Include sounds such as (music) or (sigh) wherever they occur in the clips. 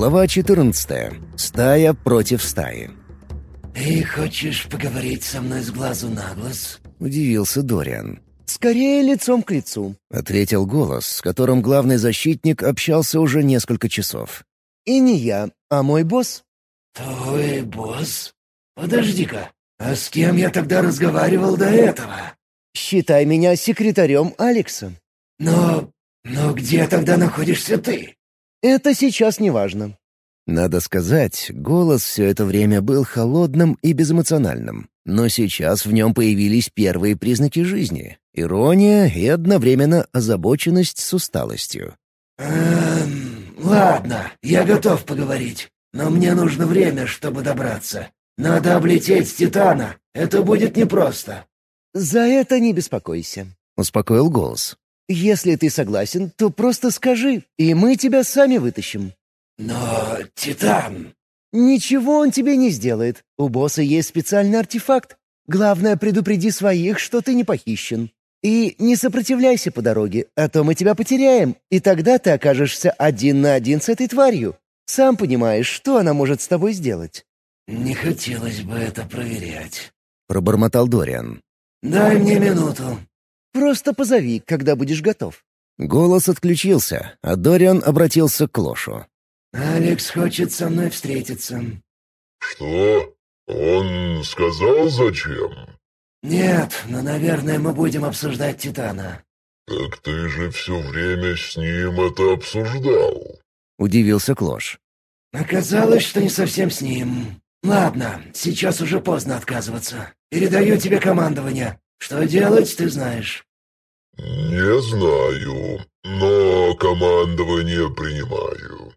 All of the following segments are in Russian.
Глава 14. Стая против стаи. «Ты хочешь поговорить со мной с глазу на глаз?» — удивился Дориан. «Скорее лицом к лицу», — ответил голос, с которым главный защитник общался уже несколько часов. «И не я, а мой босс». «Твой босс? Подожди-ка, а с кем я тогда разговаривал до этого?» «Считай меня секретарем Алекса». «Но... но где тогда находишься ты?» «Это сейчас не важно. Надо сказать, голос все это время был холодным и безэмоциональным. Но сейчас в нем появились первые признаки жизни — ирония и одновременно озабоченность с усталостью. «Эм, ладно, я готов поговорить. Но мне нужно время, чтобы добраться. Надо облететь Титана. Это будет непросто». «За это не беспокойся», — успокоил голос. «Если ты согласен, то просто скажи, и мы тебя сами вытащим». «Но Титан...» «Ничего он тебе не сделает. У босса есть специальный артефакт. Главное, предупреди своих, что ты не похищен. И не сопротивляйся по дороге, а то мы тебя потеряем, и тогда ты окажешься один на один с этой тварью. Сам понимаешь, что она может с тобой сделать». «Не хотелось бы это проверять», — пробормотал Дориан. «Дай мне минуту». «Просто позови, когда будешь готов». Голос отключился, а Дориан обратился к Лошу. «Алекс хочет со мной встретиться». «Что? Он сказал, зачем?» «Нет, но, наверное, мы будем обсуждать Титана». «Так ты же все время с ним это обсуждал». Удивился Клош. «Оказалось, что не совсем с ним. Ладно, сейчас уже поздно отказываться. Передаю тебе командование. Что делать, ты знаешь». «Не знаю, но командование принимаю».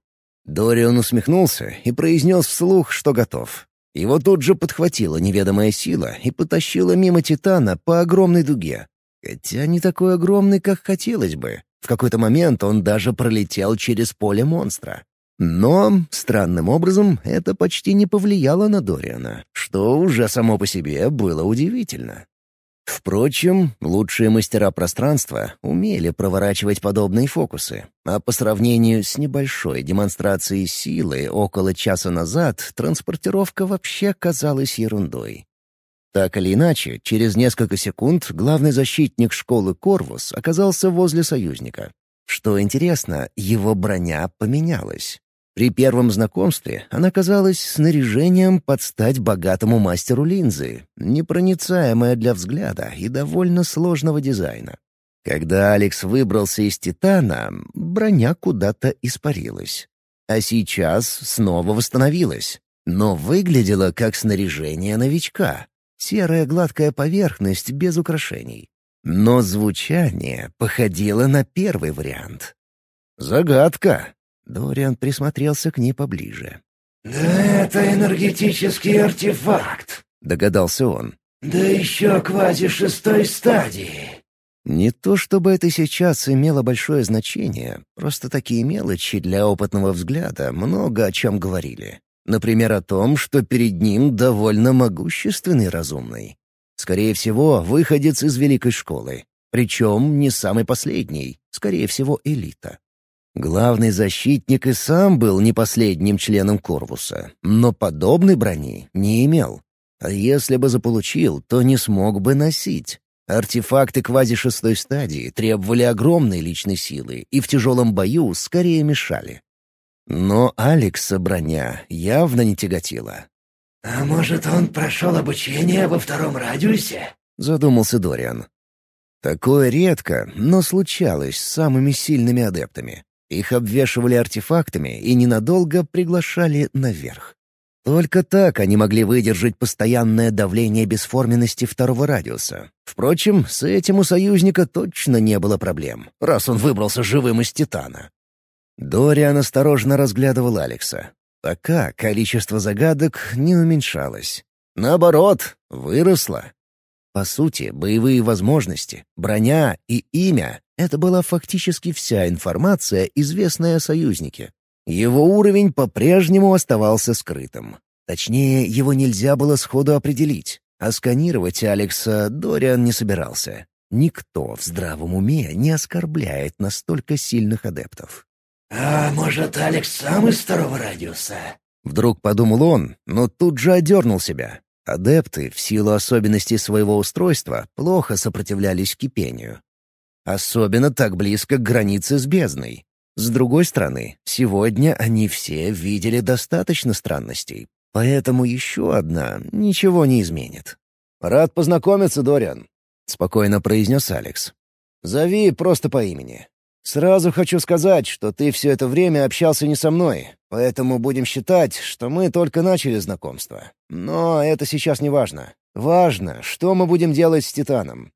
Дориан усмехнулся и произнес вслух, что готов. Его тут же подхватила неведомая сила и потащила мимо Титана по огромной дуге. Хотя не такой огромный, как хотелось бы. В какой-то момент он даже пролетел через поле монстра. Но, странным образом, это почти не повлияло на Дориана, что уже само по себе было удивительно. Впрочем, лучшие мастера пространства умели проворачивать подобные фокусы, а по сравнению с небольшой демонстрацией силы около часа назад транспортировка вообще казалась ерундой. Так или иначе, через несколько секунд главный защитник школы Корвус оказался возле союзника. Что интересно, его броня поменялась. При первом знакомстве она казалась снаряжением под стать богатому мастеру линзы, непроницаемая для взгляда и довольно сложного дизайна. Когда Алекс выбрался из «Титана», броня куда-то испарилась. А сейчас снова восстановилась, но выглядела как снаряжение новичка. Серая гладкая поверхность без украшений. Но звучание походило на первый вариант. Загадка. Дориан присмотрелся к ней поближе. «Да это энергетический артефакт», — догадался он. «Да еще квази шестой стадии». Не то чтобы это сейчас имело большое значение, просто такие мелочи для опытного взгляда много о чем говорили. Например, о том, что перед ним довольно могущественный разумный. Скорее всего, выходец из великой школы. Причем не самый последний, скорее всего, элита. Главный защитник и сам был не последним членом Корвуса, но подобной брони не имел. А если бы заполучил, то не смог бы носить. Артефакты квази-шестой стадии требовали огромной личной силы и в тяжелом бою скорее мешали. Но Алекса броня явно не тяготила. «А может, он прошел обучение во втором радиусе?» — задумался Дориан. Такое редко, но случалось с самыми сильными адептами. Их обвешивали артефактами и ненадолго приглашали наверх. Только так они могли выдержать постоянное давление бесформенности второго радиуса. Впрочем, с этим у союзника точно не было проблем, раз он выбрался живым из Титана. Дориан осторожно разглядывал Алекса. Пока количество загадок не уменьшалось. Наоборот, выросло. По сути, боевые возможности, броня и имя это была фактически вся информация, известная о союзнике. Его уровень по-прежнему оставался скрытым. Точнее, его нельзя было сходу определить, а сканировать Алекса Дориан не собирался. Никто в здравом уме не оскорбляет настолько сильных адептов. «А может, Алекс сам из второго радиуса?» Вдруг подумал он, но тут же одернул себя. Адепты, в силу особенностей своего устройства, плохо сопротивлялись кипению. Особенно так близко к границе с бездной. С другой стороны, сегодня они все видели достаточно странностей, поэтому еще одна ничего не изменит. «Рад познакомиться, Дориан», — спокойно произнес Алекс. «Зови просто по имени. Сразу хочу сказать, что ты все это время общался не со мной, поэтому будем считать, что мы только начали знакомство. Но это сейчас не важно. Важно, что мы будем делать с Титаном».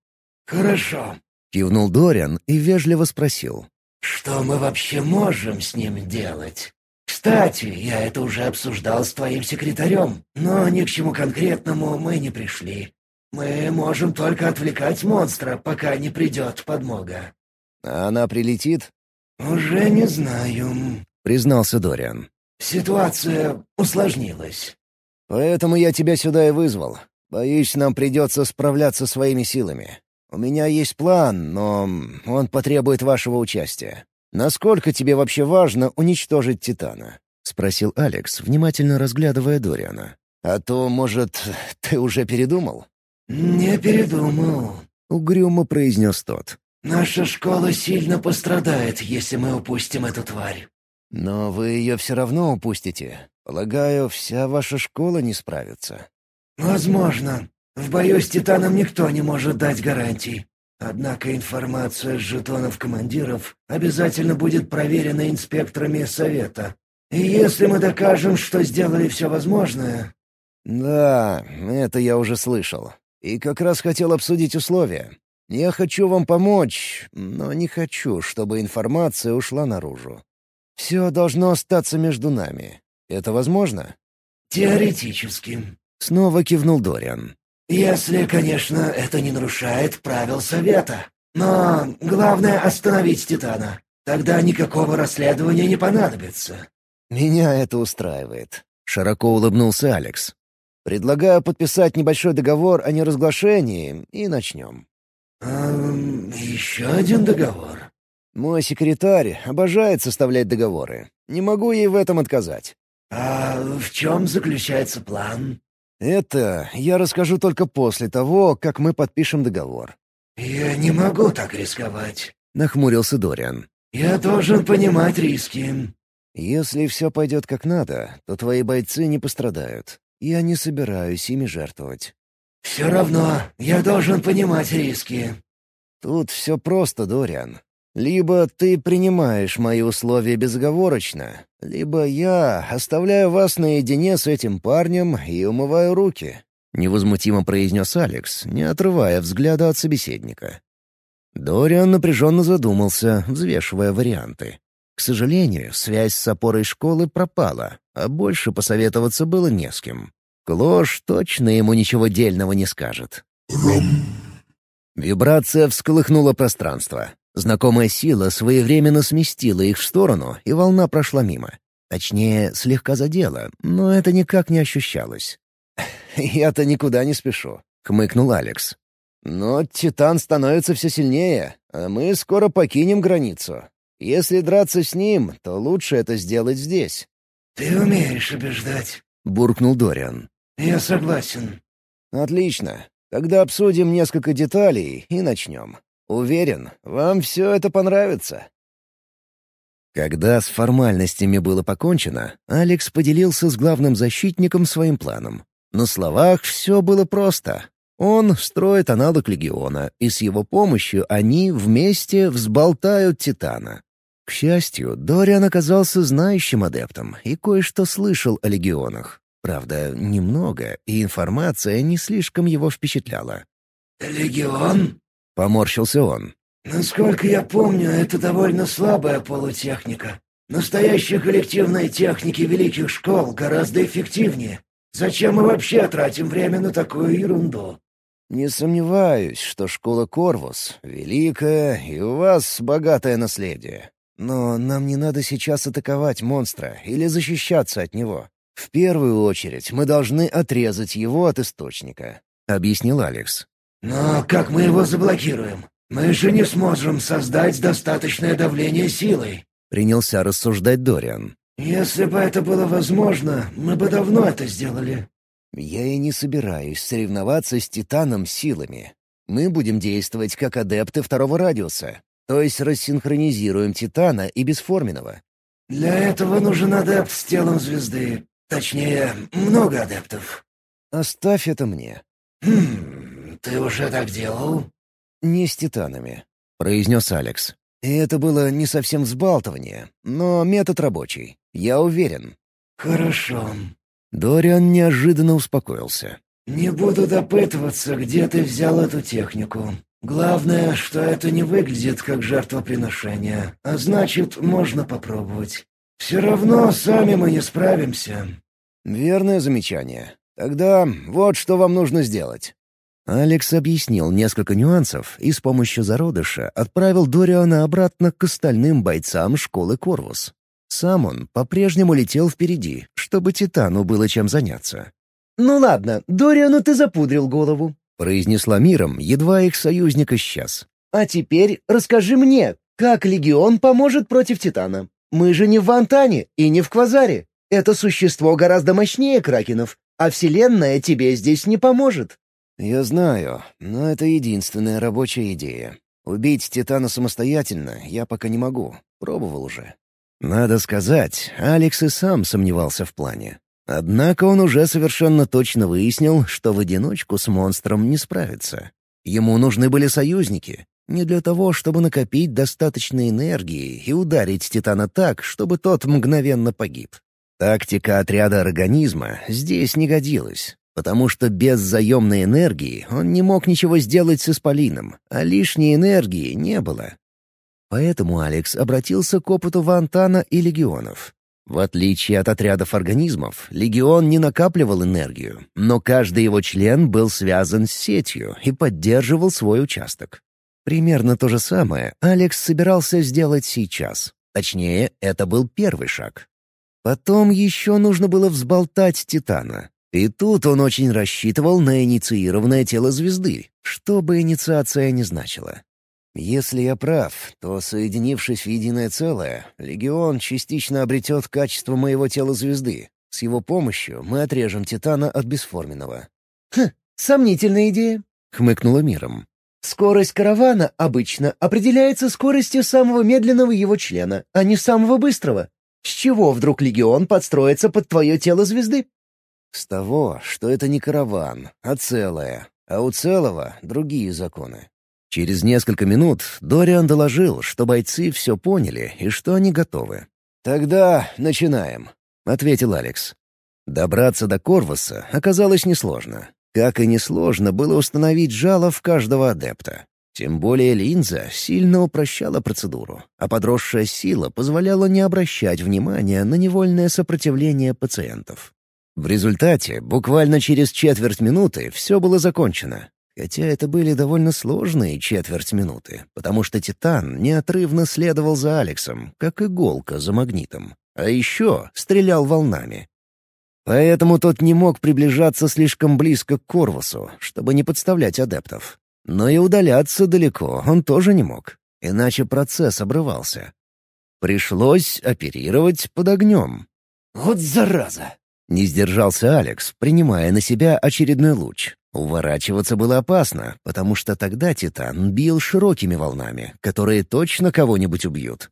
«Хорошо», — кивнул Дориан и вежливо спросил. «Что мы вообще можем с ним делать? Кстати, я это уже обсуждал с твоим секретарем, но ни к чему конкретному мы не пришли. Мы можем только отвлекать монстра, пока не придет подмога». А она прилетит?» «Уже не знаю», — признался Дориан. «Ситуация усложнилась». «Поэтому я тебя сюда и вызвал. Боюсь, нам придется справляться своими силами. У меня есть план, но он потребует вашего участия. Насколько тебе вообще важно уничтожить Титана?» — спросил Алекс, внимательно разглядывая Дориана. «А то, может, ты уже передумал?» «Не передумал», — угрюмо произнес тот. Наша школа сильно пострадает, если мы упустим эту тварь». «Но вы ее все равно упустите. Полагаю, вся ваша школа не справится». «Возможно. В бою с Титаном никто не может дать гарантий. Однако информация с жетонов командиров обязательно будет проверена инспекторами Совета. И если мы докажем, что сделали все возможное...» «Да, это я уже слышал. И как раз хотел обсудить условия. Я хочу вам помочь, но не хочу, чтобы информация ушла наружу. Все должно остаться между нами. Это возможно?» «Теоретически», — снова кивнул Дориан. «Если, конечно, это не нарушает правил Совета. Но главное — остановить Титана. Тогда никакого расследования не понадобится». «Меня это устраивает», — широко улыбнулся Алекс. «Предлагаю подписать небольшой договор о неразглашении и начнем». «Эм, еще один договор?» «Мой секретарь обожает составлять договоры. Не могу ей в этом отказать». «А в чем заключается план?» «Это я расскажу только после того, как мы подпишем договор». «Я не могу так рисковать», — нахмурился Дориан. «Я должен понимать риски». «Если все пойдет как надо, то твои бойцы не пострадают. Я не собираюсь ими жертвовать. «Все равно я должен понимать риски». «Тут все просто, Дориан. Либо ты принимаешь мои условия безоговорочно, либо я оставляю вас наедине с этим парнем и умываю руки», — невозмутимо произнес Алекс, не отрывая взгляда от собеседника. Дориан напряженно задумался, взвешивая варианты. К сожалению, связь с опорой школы пропала, а больше посоветоваться было не с кем. Клош точно ему ничего дельного не скажет. Вибрация всколыхнула пространство. Знакомая сила своевременно сместила их в сторону, и волна прошла мимо. Точнее, слегка задела, но это никак не ощущалось. (laughs) «Я-то никуда не спешу», — хмыкнул Алекс. «Но Титан становится все сильнее, а мы скоро покинем границу. Если драться с ним, то лучше это сделать здесь». «Ты умеешь убеждать», — буркнул Дориан. «Я согласен». «Отлично. Тогда обсудим несколько деталей и начнем. Уверен, вам все это понравится». Когда с формальностями было покончено, Алекс поделился с главным защитником своим планом. На словах все было просто. Он строит аналог Легиона, и с его помощью они вместе взболтают Титана. К счастью, Дориан оказался знающим адептом и кое-что слышал о Легионах. Правда, немного, и информация не слишком его впечатляла. «Легион?» — поморщился он. «Насколько я помню, это довольно слабая полутехника. Настоящие коллективные техники великих школ гораздо эффективнее. Зачем мы вообще тратим время на такую ерунду?» «Не сомневаюсь, что школа Корвус великая, и у вас богатое наследие. Но нам не надо сейчас атаковать монстра или защищаться от него. «В первую очередь мы должны отрезать его от источника», — объяснил Алекс. «Но как мы его заблокируем? Мы же не сможем создать достаточное давление силой. — принялся рассуждать Дориан. «Если бы это было возможно, мы бы давно это сделали». «Я и не собираюсь соревноваться с Титаном силами. Мы будем действовать как адепты второго радиуса, то есть рассинхронизируем Титана и Бесформенного». «Для этого нужен адепт с телом звезды. Точнее, много адептов». «Оставь это мне». «Хм, ты уже так делал?» «Не с Титанами», — произнес Алекс. И это было не совсем взбалтывание, но метод рабочий. Я уверен. «Хорошо». Дориан неожиданно успокоился. «Не буду допытываться, где ты взял эту технику. Главное, что это не выглядит как жертвоприношение, а значит, можно попробовать. Все равно сами мы не справимся». «Верное замечание. Тогда вот что вам нужно сделать. Алекс объяснил несколько нюансов и с помощью зародыша отправил Дориана обратно к остальным бойцам школы Корвус. Сам он по-прежнему летел впереди, чтобы Титану было чем заняться. «Ну ладно, Дориану ты запудрил голову», — произнесла миром, едва их союзник исчез. «А теперь расскажи мне, как Легион поможет против Титана? Мы же не в Вантане и не в Квазаре. Это существо гораздо мощнее Кракенов, а Вселенная тебе здесь не поможет». «Я знаю, но это единственная рабочая идея. Убить Титана самостоятельно я пока не могу. Пробовал уже». Надо сказать, Алекс и сам сомневался в плане. Однако он уже совершенно точно выяснил, что в одиночку с монстром не справится. Ему нужны были союзники. Не для того, чтобы накопить достаточно энергии и ударить Титана так, чтобы тот мгновенно погиб. Тактика отряда организма здесь не годилась потому что без заемной энергии он не мог ничего сделать с Исполином, а лишней энергии не было. Поэтому Алекс обратился к опыту Вантана и легионов. В отличие от отрядов организмов, легион не накапливал энергию, но каждый его член был связан с сетью и поддерживал свой участок. Примерно то же самое Алекс собирался сделать сейчас. Точнее, это был первый шаг. Потом еще нужно было взболтать Титана, и тут он очень рассчитывал на инициированное тело звезды, что бы инициация ни значила. Если я прав, то, соединившись в единое целое, Легион частично обретет качество моего тела звезды. С его помощью мы отрежем Титана от бесформенного. «Хм, сомнительная идея», — хмыкнула миром. «Скорость каравана обычно определяется скоростью самого медленного его члена, а не самого быстрого. С чего вдруг Легион подстроится под твое тело звезды?» С того, что это не караван, а целое, а у целого другие законы. Через несколько минут Дориан доложил, что бойцы все поняли и что они готовы. «Тогда начинаем», — ответил Алекс. Добраться до Корвуса оказалось несложно. Как и несложно было установить жало в каждого адепта. Тем более линза сильно упрощала процедуру, а подросшая сила позволяла не обращать внимания на невольное сопротивление пациентов. В результате, буквально через четверть минуты, все было закончено. Хотя это были довольно сложные четверть минуты, потому что Титан неотрывно следовал за Алексом, как иголка за магнитом. А еще стрелял волнами. Поэтому тот не мог приближаться слишком близко к Корвусу, чтобы не подставлять адептов. Но и удаляться далеко он тоже не мог, иначе процесс обрывался. Пришлось оперировать под огнем. «Вот зараза!» Не сдержался Алекс, принимая на себя очередной луч. Уворачиваться было опасно, потому что тогда Титан бил широкими волнами, которые точно кого-нибудь убьют.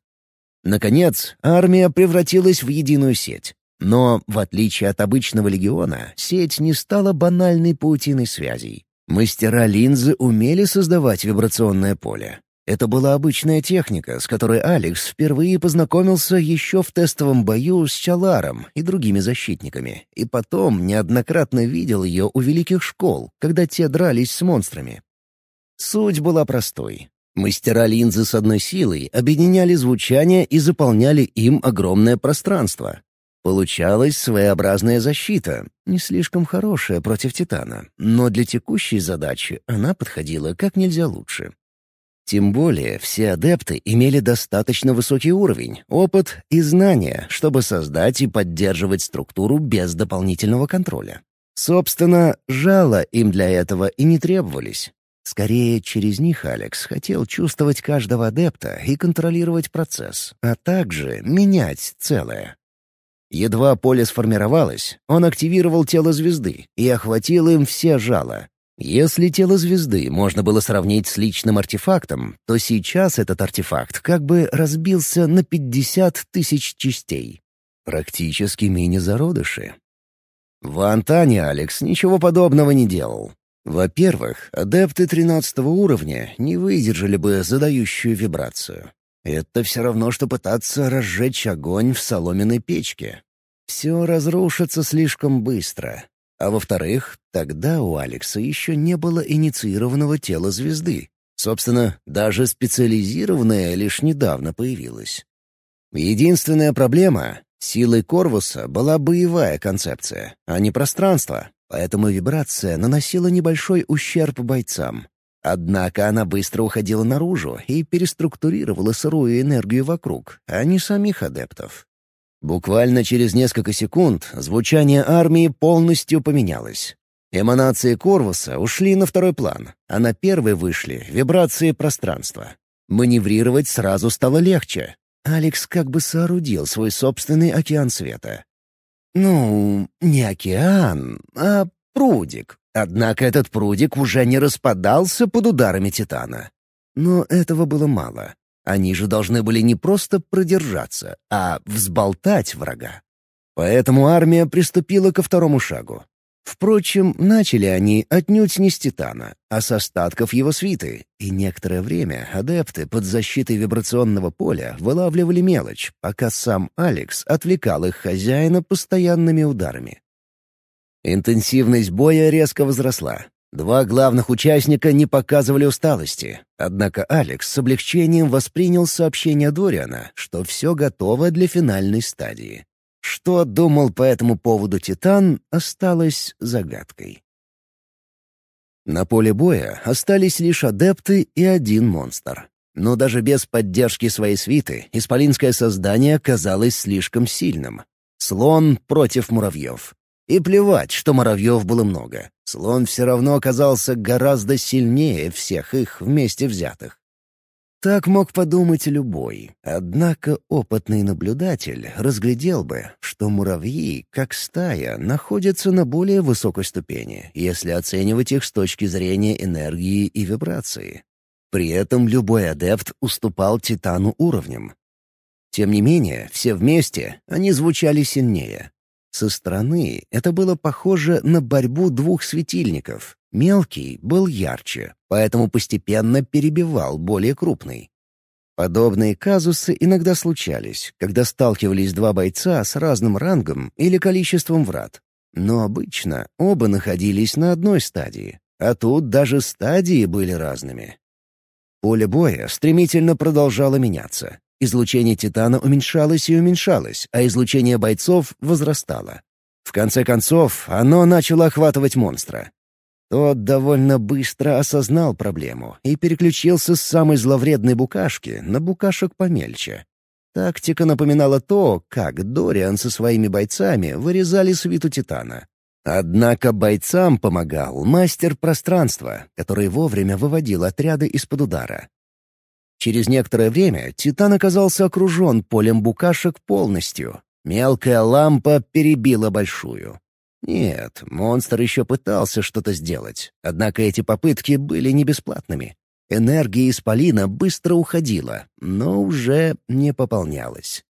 Наконец, армия превратилась в единую сеть. Но, в отличие от обычного легиона, сеть не стала банальной паутиной связей. Мастера линзы умели создавать вибрационное поле. Это была обычная техника, с которой Алекс впервые познакомился еще в тестовом бою с Чаларом и другими защитниками, и потом неоднократно видел ее у великих школ, когда те дрались с монстрами. Суть была простой. Мастера линзы с одной силой объединяли звучание и заполняли им огромное пространство. Получалась своеобразная защита, не слишком хорошая против Титана, но для текущей задачи она подходила как нельзя лучше. Тем более все адепты имели достаточно высокий уровень, опыт и знания, чтобы создать и поддерживать структуру без дополнительного контроля. Собственно, жало им для этого и не требовались. Скорее, через них Алекс хотел чувствовать каждого адепта и контролировать процесс, а также менять целое. Едва поле сформировалось, он активировал тело звезды и охватил им все жало. Если тело звезды можно было сравнить с личным артефактом, то сейчас этот артефакт как бы разбился на 50 тысяч частей. Практически мини-зародыши. В Антане Алекс ничего подобного не делал. Во-первых, адепты 13 уровня не выдержали бы задающую вибрацию. Это все равно, что пытаться разжечь огонь в соломенной печке. Все разрушится слишком быстро. А во-вторых, тогда у Алекса еще не было инициированного тела звезды. Собственно, даже специализированное лишь недавно появилось. Единственная проблема — силой Корвуса была боевая концепция, а не пространство, поэтому вибрация наносила небольшой ущерб бойцам. Однако она быстро уходила наружу и переструктурировала сырую энергию вокруг, а не самих адептов. Буквально через несколько секунд звучание армии полностью поменялось. Эманации Корвуса ушли на второй план, а на первый вышли вибрации пространства. Маневрировать сразу стало легче. Алекс как бы соорудил свой собственный океан света. Ну, не океан, а прудик. Однако этот прудик уже не распадался под ударами Титана. Но этого было мало. Они же должны были не просто продержаться, а взболтать врага. Поэтому армия приступила ко второму шагу. Впрочем, начали они отнюдь не с Титана, а с остатков его свиты, и некоторое время адепты под защитой вибрационного поля вылавливали мелочь, пока сам Алекс отвлекал их хозяина постоянными ударами. Интенсивность боя резко возросла. Два главных участника не показывали усталости, однако Алекс с облегчением воспринял сообщение Дориана, что все готово для финальной стадии. Что думал по этому поводу Титан, осталось загадкой. На поле боя остались лишь адепты и один монстр. Но даже без поддержки своей свиты исполинское создание казалось слишком сильным. Слон против муравьев. И плевать, что муравьев было много. Слон все равно оказался гораздо сильнее всех их вместе взятых. Так мог подумать любой. Однако опытный наблюдатель разглядел бы, что муравьи, как стая, находятся на более высокой ступени, если оценивать их с точки зрения энергии и вибрации. При этом любой адепт уступал Титану уровнем. Тем не менее, все вместе они звучали сильнее. Со стороны это было похоже на борьбу двух светильников, Мелкий был ярче, поэтому постепенно перебивал более крупный. Подобные казусы иногда случались, когда сталкивались два бойца с разным рангом или количеством врат. Но обычно оба находились на одной стадии, а тут даже стадии были разными. Поле боя стремительно продолжало меняться. Излучение Титана уменьшалось и уменьшалось, а излучение бойцов возрастало. В конце концов, оно начало охватывать монстра. Тот довольно быстро осознал проблему и переключился с самой зловредной букашки на букашек помельче. Тактика напоминала то, как Дориан со своими бойцами вырезали свиту Титана. Однако бойцам помогал мастер пространства, который вовремя выводил отряды из-под удара. Через некоторое время Титан оказался окружен полем букашек полностью. Мелкая лампа перебила большую. Нет, монстр еще пытался что-то сделать, однако эти попытки были не бесплатными. Энергия исполина быстро уходила, но уже не пополнялась.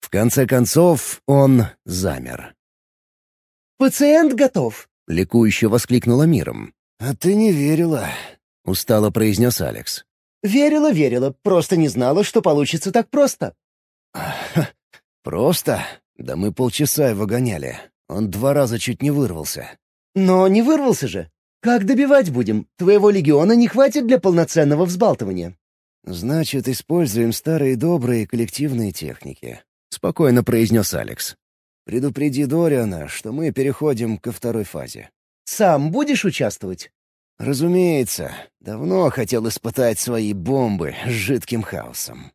В конце концов он замер. «Пациент готов!» — ликующе воскликнула миром. «А ты не верила», — устало произнес Алекс. «Верила, верила, просто не знала, что получится так просто». (laughs) «Просто? Да мы полчаса его гоняли. Он два раза чуть не вырвался. Но не вырвался же. Как добивать будем? Твоего легиона не хватит для полноценного взбалтывания. Значит, используем старые добрые коллективные техники. Спокойно произнес Алекс. Предупреди Дориана, что мы переходим ко второй фазе. Сам будешь участвовать? Разумеется. Давно хотел испытать свои бомбы с жидким хаосом.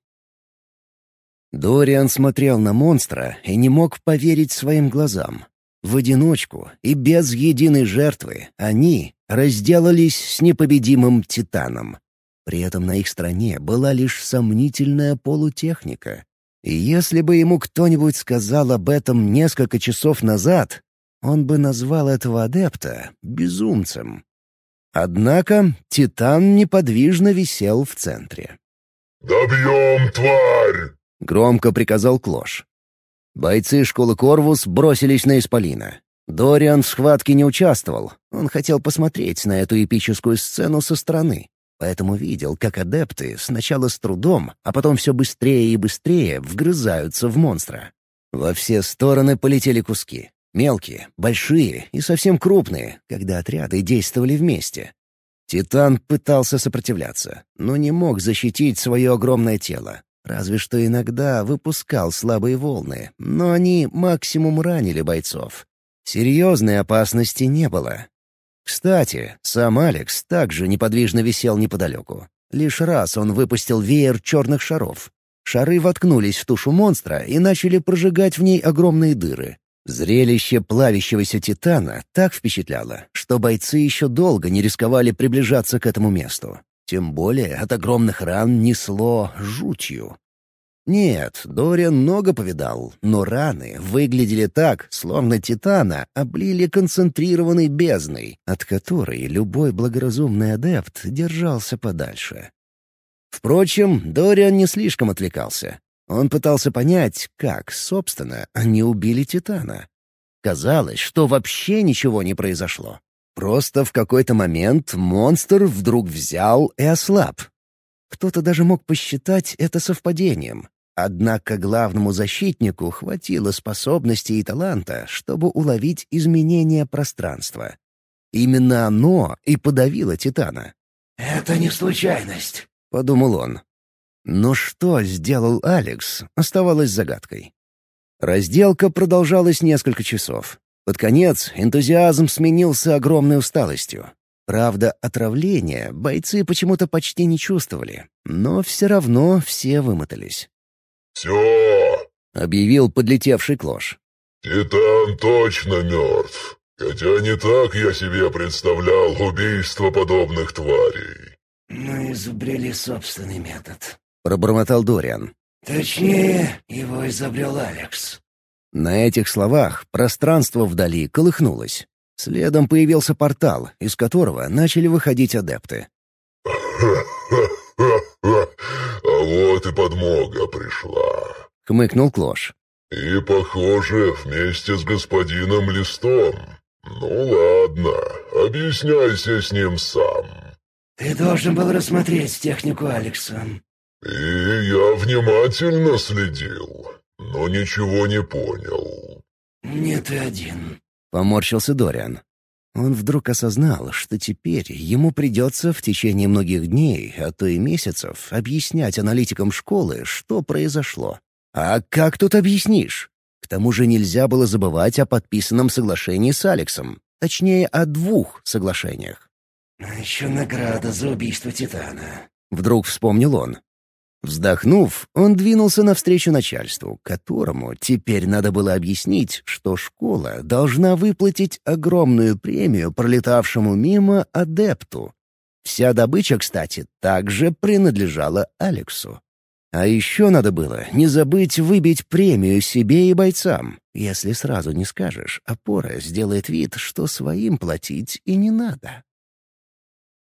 Дориан смотрел на монстра и не мог поверить своим глазам. В одиночку и без единой жертвы они, разделались с непобедимым Титаном. При этом на их стороне была лишь сомнительная полутехника. И если бы ему кто-нибудь сказал об этом несколько часов назад, он бы назвал этого адепта безумцем. Однако Титан неподвижно висел в центре. «Добьем, тварь!» — громко приказал Клош. Бойцы школы Корвус бросились на Исполина. Дориан в схватке не участвовал. Он хотел посмотреть на эту эпическую сцену со стороны. Поэтому видел, как адепты сначала с трудом, а потом все быстрее и быстрее вгрызаются в монстра. Во все стороны полетели куски. Мелкие, большие и совсем крупные, когда отряды действовали вместе. Титан пытался сопротивляться, но не мог защитить свое огромное тело. Разве что иногда выпускал слабые волны, но они максимум ранили бойцов. Серьезной опасности не было. Кстати, сам Алекс также неподвижно висел неподалеку. Лишь раз он выпустил веер черных шаров. Шары воткнулись в тушу монстра и начали прожигать в ней огромные дыры. Зрелище плавящегося титана так впечатляло, что бойцы еще долго не рисковали приближаться к этому месту. Тем более от огромных ран несло жутью. Нет, Дориан много повидал, но раны выглядели так, словно Титана облили концентрированной бездной, от которой любой благоразумный адепт держался подальше. Впрочем, Дориан не слишком отвлекался. Он пытался понять, как, собственно, они убили Титана. Казалось, что вообще ничего не произошло. Просто в какой-то момент монстр вдруг взял и ослаб. Кто-то даже мог посчитать это совпадением, Однако главному защитнику хватило способности и таланта, чтобы уловить изменения пространства. Именно оно и подавило Титана. «Это не случайность», — подумал он. Но что сделал Алекс, оставалось загадкой. Разделка продолжалась несколько часов. Под конец энтузиазм сменился огромной усталостью. Правда, отравления бойцы почему-то почти не чувствовали, но все равно все вымотались. «Все!» — объявил подлетевший Клош. «Титан точно мертв. Хотя не так я себе представлял убийство подобных тварей». «Мы изобрели собственный метод», — пробормотал Дориан. «Точнее, его изобрел Алекс». На этих словах пространство вдали колыхнулось. Следом появился портал, из которого начали выходить адепты. (laughs) «А вот и подмога пришла», — хмыкнул Клош. «И, похоже, вместе с господином Листом. Ну ладно, объясняйся с ним сам». «Ты должен был рассмотреть технику Алекса». «И я внимательно следил, но ничего не понял». «Не ты один», — поморщился Дориан. Он вдруг осознал, что теперь ему придется в течение многих дней, а то и месяцев, объяснять аналитикам школы, что произошло. А как тут объяснишь? К тому же нельзя было забывать о подписанном соглашении с Алексом. Точнее, о двух соглашениях. «А еще награда за убийство Титана», — вдруг вспомнил он. Вздохнув, он двинулся навстречу начальству, которому теперь надо было объяснить, что школа должна выплатить огромную премию пролетавшему мимо адепту. Вся добыча, кстати, также принадлежала Алексу. А еще надо было не забыть выбить премию себе и бойцам. Если сразу не скажешь, опора сделает вид, что своим платить и не надо.